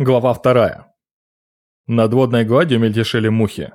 Глава вторая. Над водной гладью мельтешили мухи.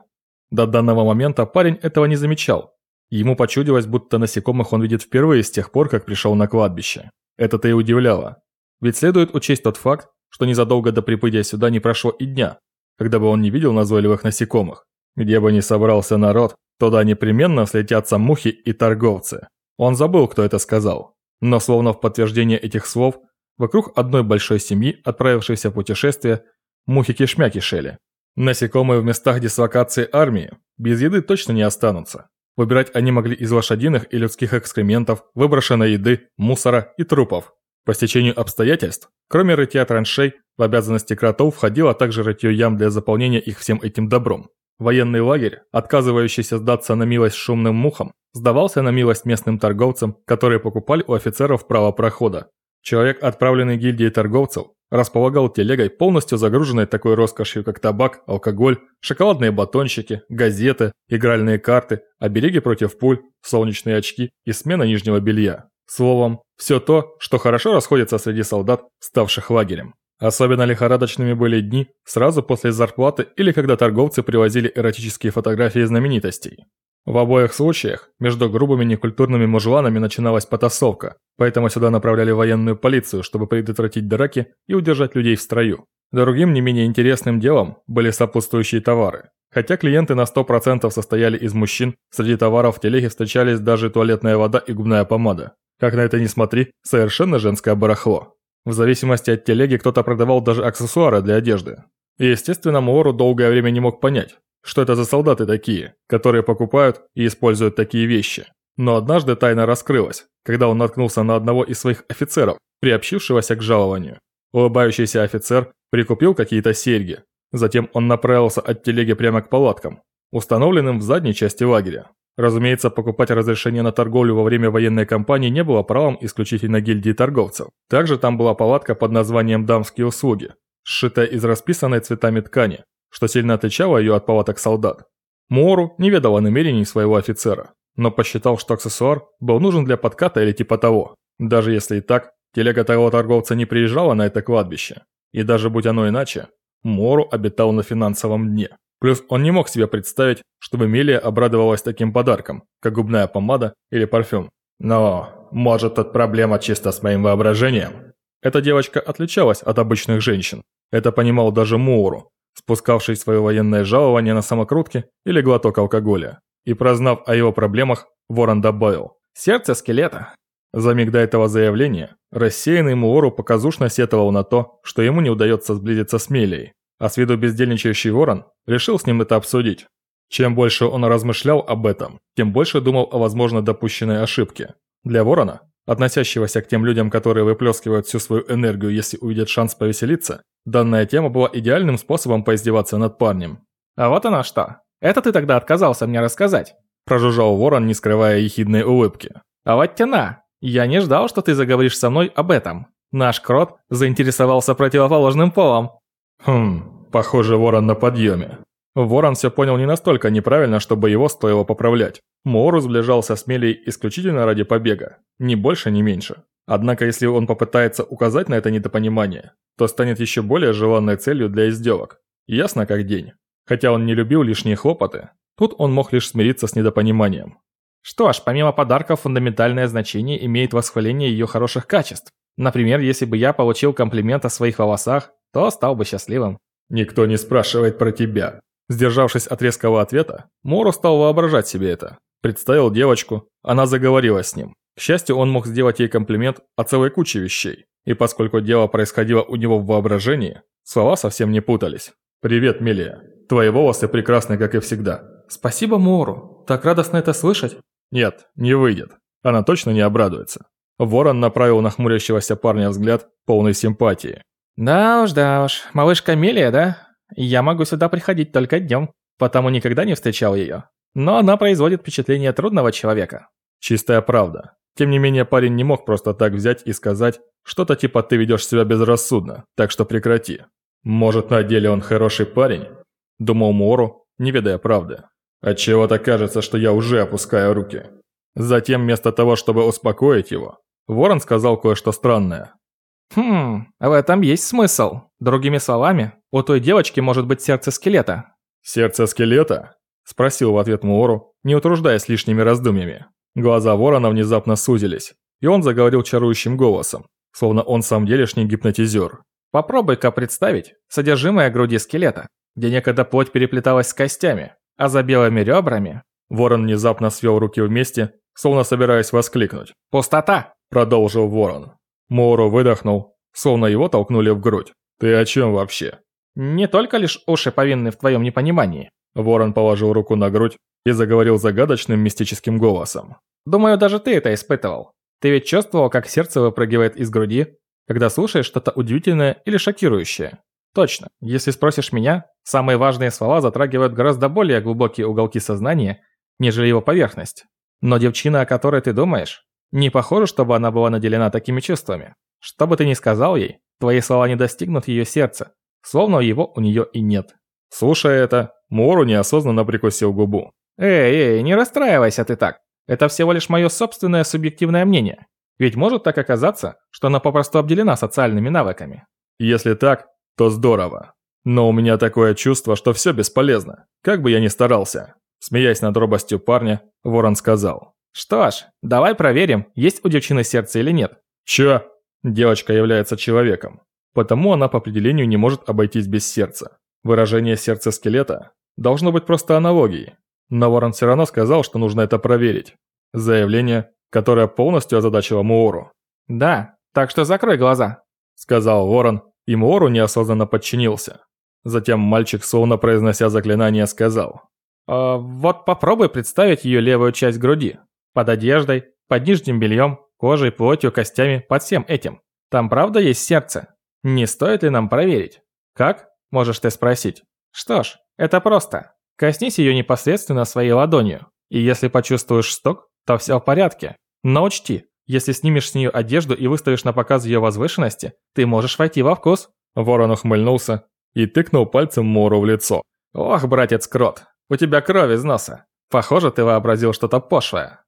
До данного момента парень этого не замечал. Ему почудилось, будто насекомых он видит впервые с тех пор, как пришел на кладбище. Это-то и удивляло. Ведь следует учесть тот факт, что незадолго до прибытия сюда не прошло и дня, когда бы он не видел назойливых насекомых. Где бы ни собрался народ, туда непременно слетятся мухи и торговцы. Он забыл, кто это сказал. Но словно в подтверждение этих слов – Вокруг одной большой семьи, отправившейся в путешествие, мухи кишмя кишели. Насекомые в местах дислокации армии без еды точно не останутся. Выбирать они могли из лошадиных и людских экскрементов, выброшенной еды, мусора и трупов. По стечению обстоятельств, кроме рытья траншей, в обязанности кротов входило также рытье ям для заполнения их всем этим добром. Военный лагерь, отказывающийся сдаться на милость шумным мухам, сдавался на милость местным торговцам, которые покупали у офицеров право прохода, Человек, отправленный гильдией торговцев, располагал телегой, полностью загруженной такой роскошью, как табак, алкоголь, шоколадные батончики, газеты, игральные карты, обереги против пуль, солнечные очки и смена нижнего белья. Словом, все то, что хорошо расходится среди солдат, ставших лагерем. Особенно лихорадочными были дни сразу после зарплаты или когда торговцы привозили эротические фотографии знаменитостей. В обоих случаях между грубыми некультурными мужланами начиналась потасовка, поэтому сюда направляли военную полицию, чтобы предотвратить драки и удержать людей в строю. Другим не менее интересным делом были сопутствующие товары. Хотя клиенты на 100% состояли из мужчин, среди товаров в телеге встречались даже туалетная вода и губная помада. Как на это ни смотри, совершенно женское барахло. В зависимости от телеги кто-то продавал даже аксессуары для одежды. И естественно, Моору долгое время не мог понять, что это за солдаты такие, которые покупают и используют такие вещи. Но однажды тайна раскрылась, когда он наткнулся на одного из своих офицеров, приобщившегося к жалованию. Улыбающийся офицер прикупил какие-то серьги. Затем он направился от телеги прямо к палаткам, установленным в задней части лагеря. Разумеется, покупать разрешение на торговлю во время военной кампании не было правом исключительно гильдии торговцев. Также там была палатка под названием «Дамские услуги», сшитая из расписанной цветами ткани, что сильно отличало ее от палаток солдат. Муору не ведал о намерении своего офицера, но посчитал, что аксессуар был нужен для подката или типа того. Даже если и так, телега того торговца не приезжала на это кладбище. И даже будь оно иначе, Мору обитал на финансовом дне. Плюс он не мог себе представить, чтобы Мелия обрадовалась таким подарком, как губная помада или парфюм. Но, может, тут проблема чисто с моим воображением? Эта девочка отличалась от обычных женщин. Это понимал даже Муору, спускавший свое военное жалование на самокрутки или глоток алкоголя. И прознав о его проблемах, Ворон добавил «Сердце скелета». За миг до этого заявления рассеянный Муору показушно сетовал на то, что ему не удается сблизиться с Мелией, а с виду бездельничающий Ворон решил с ним это обсудить. Чем больше он размышлял об этом, тем больше думал о возможно допущенной ошибке. Для Ворона, относящегося к тем людям, которые выплескивают всю свою энергию, если увидят шанс повеселиться, Данная тема была идеальным способом поиздеваться над парнем. «А вот она что. Это ты тогда отказался мне рассказать?» Прожужжал ворон, не скрывая ехидной улыбки. «А вот тяна. Я не ждал, что ты заговоришь со мной об этом. Наш крот заинтересовался противоположным полом». «Хм, похоже, ворон на подъеме». Ворон все понял не настолько неправильно, чтобы его стоило поправлять. Моору сближался с Мелей исключительно ради побега. Ни больше, ни меньше. Однако, если он попытается указать на это недопонимание, то станет еще более желанной целью для издевок. Ясно как день. Хотя он не любил лишние хлопоты, тут он мог лишь смириться с недопониманием. Что ж, помимо подарков, фундаментальное значение имеет восхваление ее хороших качеств. Например, если бы я получил комплимент о своих волосах, то стал бы счастливым. Никто не спрашивает про тебя. Сдержавшись от резкого ответа, Мору стал воображать себе это. Представил девочку, она заговорила с ним. К счастью, он мог сделать ей комплимент о целой куче вещей. И поскольку дело происходило у него в воображении, слова совсем не путались. «Привет, Мелия. Твои волосы прекрасны, как и всегда». «Спасибо, Мору. Так радостно это слышать». «Нет, не выйдет. Она точно не обрадуется». Ворон направил на хмурящегося парня взгляд полной симпатии. «Да уж, да уж. Малышка Мелия, да? Я могу сюда приходить только днем, потому никогда не встречал ее. Но она производит впечатление трудного человека». Чистая правда. Тем не менее, парень не мог просто так взять и сказать что-то типа «ты ведешь себя безрассудно, так что прекрати». Может, на деле он хороший парень? Думал Мору, не ведая правды. Отчего-то кажется, что я уже опускаю руки. Затем, вместо того, чтобы успокоить его, Ворон сказал кое-что странное. Хм, в этом есть смысл. Другими словами, у той девочки может быть сердце скелета. Сердце скелета? Спросил в ответ Муору, не утруждаясь лишними раздумьями. Глаза ворона внезапно сузились, и он заговорил чарующим голосом, словно он сам делешний гипнотизер. Попробуй-ка представить содержимое груди скелета, где некогда плоть переплеталась с костями, а за белыми ребрами... Ворон внезапно свел руки вместе, словно собираясь воскликнуть. «Пустота!» – продолжил ворон. Моуру выдохнул, словно его толкнули в грудь. «Ты о чем вообще?» «Не только лишь уши повинны в твоем непонимании». Ворон положил руку на грудь и заговорил загадочным мистическим голосом. «Думаю, даже ты это испытывал. Ты ведь чувствовал, как сердце выпрыгивает из груди, когда слушаешь что-то удивительное или шокирующее. Точно, если спросишь меня, самые важные слова затрагивают гораздо более глубокие уголки сознания, нежели его поверхность. Но девчина, о которой ты думаешь, не похоже, чтобы она была наделена такими чувствами. Что бы ты ни сказал ей, твои слова не достигнут ее сердца, словно его у нее и нет. Слушая это, Мору неосознанно прикусил губу. «Эй, эй, не расстраивайся ты так. Это всего лишь мое собственное субъективное мнение. Ведь может так оказаться, что она попросту обделена социальными навыками». «Если так, то здорово. Но у меня такое чувство, что все бесполезно, как бы я ни старался». Смеясь над робостью парня, Ворон сказал. «Что ж, давай проверим, есть у девчины сердце или нет». «Чё?» Девочка является человеком, потому она по определению не может обойтись без сердца. Выражение сердца скелета должно быть просто аналогией. Но Ворон все равно сказал, что нужно это проверить. Заявление, которое полностью озадачило Муору. «Да, так что закрой глаза», — сказал Ворон, и Муору неосознанно подчинился. Затем мальчик, словно произнося заклинание, сказал. «Э, «Вот попробуй представить ее левую часть груди. Под одеждой, под нижним бельем, кожей, плотью, костями, под всем этим. Там правда есть сердце? Не стоит ли нам проверить? Как? Можешь ты спросить. Что ж, это просто. Коснись ее непосредственно своей ладонью. И если почувствуешь сток, то все в порядке. Но учти, если снимешь с нее одежду и выставишь на показ ее возвышенности, ты можешь войти во вкус. Ворон ухмыльнулся и тыкнул пальцем Мору в лицо. Ох, братец Крот, у тебя кровь из носа. Похоже, ты вообразил что-то пошлое.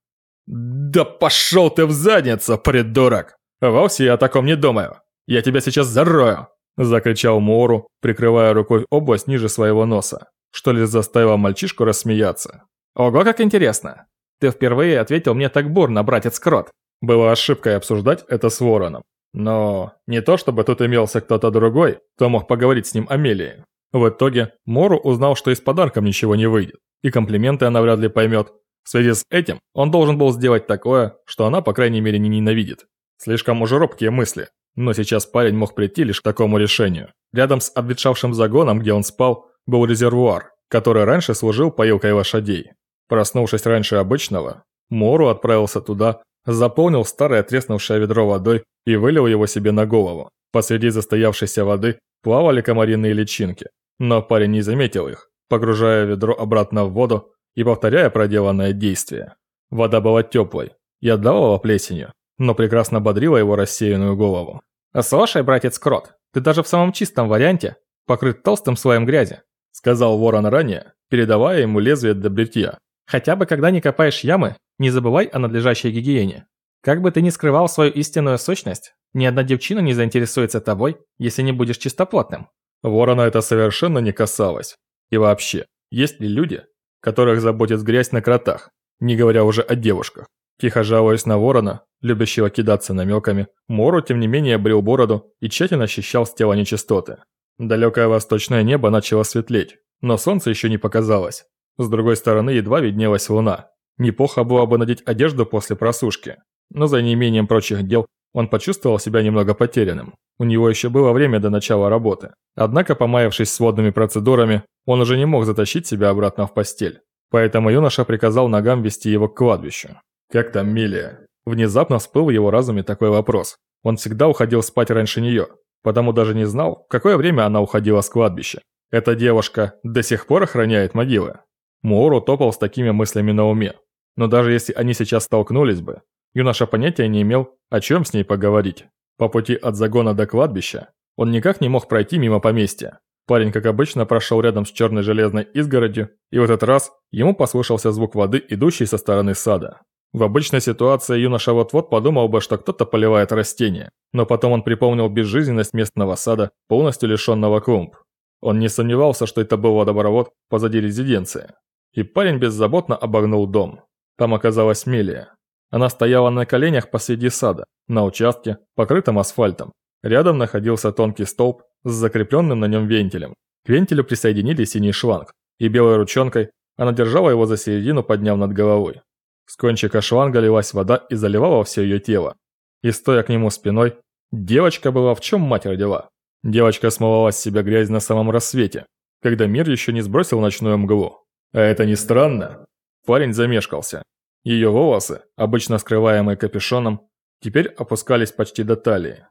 «Да пошел ты в задницу, придурок! Вовсе я о таком не думаю. Я тебя сейчас зарою!» Закричал Моуру, прикрывая рукой область ниже своего носа, что лишь заставило мальчишку рассмеяться. «Ого, как интересно! Ты впервые ответил мне так бурно, братец Крот!» Было ошибкой обсуждать это с Вороном. Но не то, чтобы тут имелся кто-то другой, кто мог поговорить с ним о Мелии. В итоге Мору узнал, что и с подарком ничего не выйдет, и комплименты она вряд ли поймет, в связи с этим он должен был сделать такое, что она, по крайней мере, не ненавидит. Слишком уже робкие мысли, но сейчас парень мог прийти лишь к такому решению. Рядом с обветшавшим загоном, где он спал, был резервуар, который раньше служил поилкой лошадей. Проснувшись раньше обычного, Мору отправился туда, заполнил старое треснувшее ведро водой и вылил его себе на голову. Посреди застоявшейся воды плавали комариные личинки, но парень не заметил их. Погружая ведро обратно в воду, и повторяя проделанное действие. Вода была теплой и отдавала плесенью, но прекрасно бодрила его рассеянную голову. «Слушай, братец Крот, ты даже в самом чистом варианте покрыт толстым слоем грязи», сказал ворон ранее, передавая ему лезвие для бритья. «Хотя бы когда не копаешь ямы, не забывай о надлежащей гигиене. Как бы ты ни скрывал свою истинную сущность, ни одна девчина не заинтересуется тобой, если не будешь чистоплотным». Ворона это совершенно не касалось. И вообще, есть ли люди, которых заботит грязь на кротах, не говоря уже о девушках. Тихо жалуясь на ворона, любящего кидаться намеками, Мору, тем не менее, брил бороду и тщательно ощущал с тела нечистоты. Далекое восточное небо начало светлеть, но солнце еще не показалось. С другой стороны едва виднелась луна. Неплохо было бы надеть одежду после просушки, но за неимением прочих дел он почувствовал себя немного потерянным. У него еще было время до начала работы. Однако, помаявшись с водными процедурами, он уже не мог затащить себя обратно в постель. Поэтому юноша приказал ногам вести его к кладбищу. «Как там Милия?» Внезапно всплыл в его разуме такой вопрос. Он всегда уходил спать раньше нее, потому даже не знал, в какое время она уходила с кладбища. Эта девушка до сих пор охраняет могилы. Муору топал с такими мыслями на уме. Но даже если они сейчас столкнулись бы, юноша понятия не имел, о чем с ней поговорить. По пути от загона до кладбища он никак не мог пройти мимо поместья. Парень, как обычно, прошел рядом с черной железной изгородью, и в этот раз ему послышался звук воды, идущей со стороны сада. В обычной ситуации юноша вот-вот подумал бы, что кто-то поливает растения, но потом он припомнил безжизненность местного сада, полностью лишенного клумб. Он не сомневался, что это был водопровод позади резиденции. И парень беззаботно обогнул дом. Там оказалась Мелия. Она стояла на коленях посреди сада, на участке, покрытом асфальтом. Рядом находился тонкий столб с закрепленным на нем вентилем. К вентилю присоединили синий шланг, и белой ручонкой она держала его за середину, подняв над головой. С кончика шланга лилась вода и заливала все ее тело. И стоя к нему спиной, девочка была в чем мать родила. Девочка смывала с себя грязь на самом рассвете, когда мир еще не сбросил ночную мглу. А это не странно? Парень замешкался. Ее волосы, обычно скрываемые капюшоном, теперь опускались почти до талии.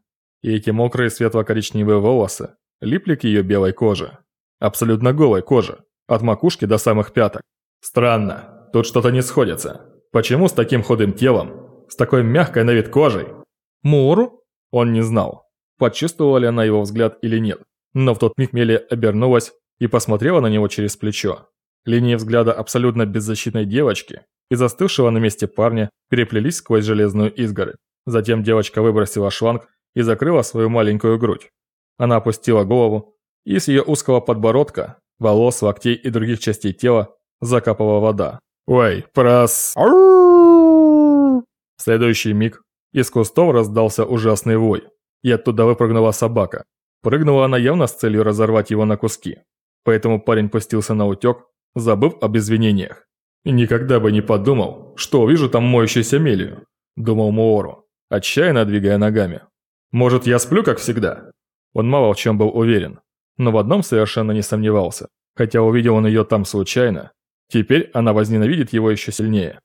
И эти мокрые светло-коричневые волосы липли к ее белой коже. Абсолютно голой коже, от макушки до самых пяток. Странно, тут что-то не сходится. Почему с таким худым телом, с такой мягкой на вид кожей? Муру? Он не знал, почувствовала ли она его взгляд или нет. Но в тот миг Мелия обернулась и посмотрела на него через плечо. Линии взгляда абсолютно беззащитной девочки и застывшего на месте парня переплелись сквозь железную изгородь. Затем девочка выбросила шланг и закрыла свою маленькую грудь. Она опустила голову, и с ее узкого подбородка, волос, локтей и других частей тела закапала вода. «Ой, прос...» В следующий миг из кустов раздался ужасный вой, и оттуда выпрыгнула собака. Прыгнула она явно с целью разорвать его на куски. Поэтому парень пустился на утек, забыв об извинениях. «Никогда бы не подумал, что увижу там моющуюся Мелию», – думал Муору, отчаянно двигая ногами. «Может, я сплю, как всегда?» Он мало в чем был уверен, но в одном совершенно не сомневался. Хотя увидел он ее там случайно, Теперь она возненавидит его еще сильнее.